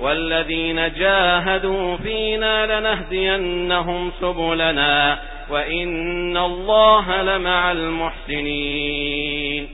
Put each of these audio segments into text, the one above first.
والذين جاهدوا فينا لنهدينهم سبلنا وإن الله لمع المحسنين.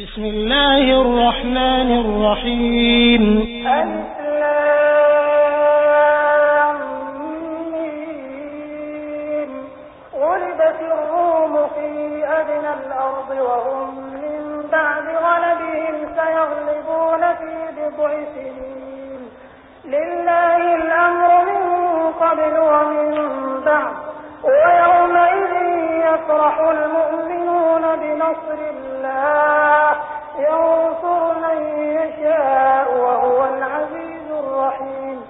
بسم الله الرحمن الرحيم. غلبت الروم في أدنى الأرض وهم قبل ومن بعد ويومئذ يفرح المؤمنون بنصر الله.